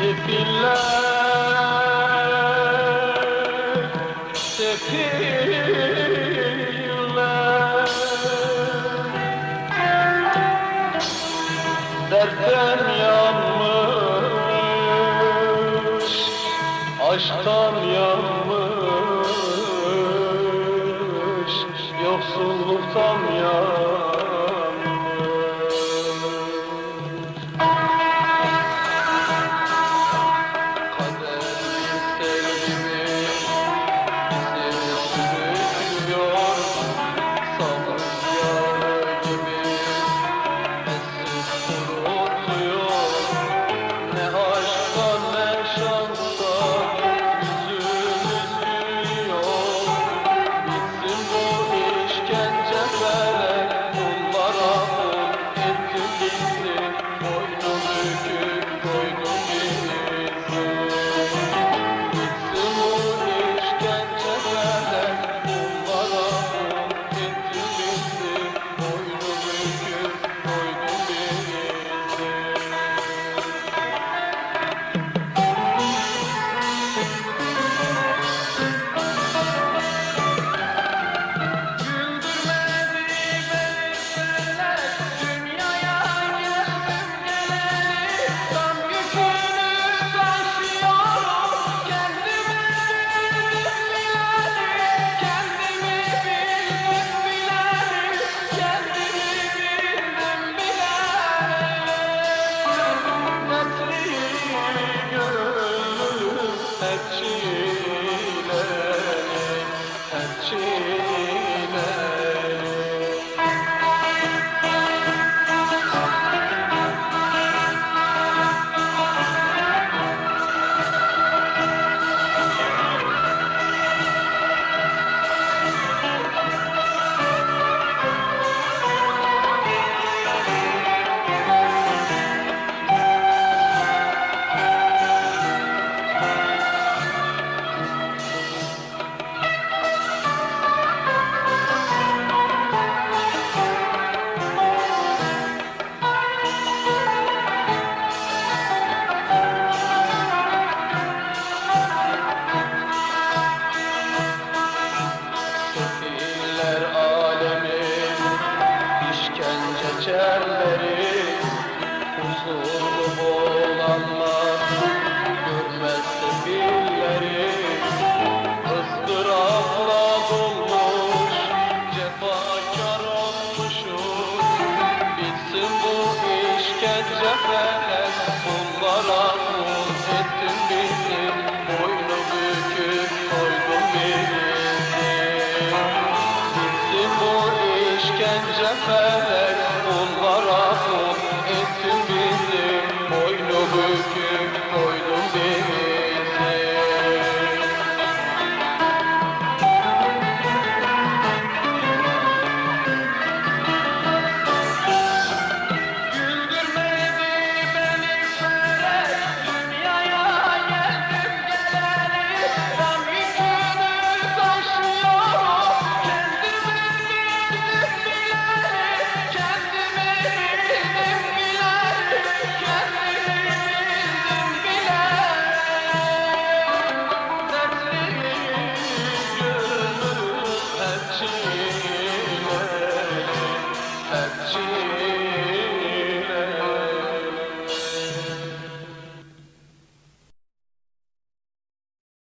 Sefiller, sefiller Dertten yanmış, aşktan yanmış Yoksulluktan Christmas.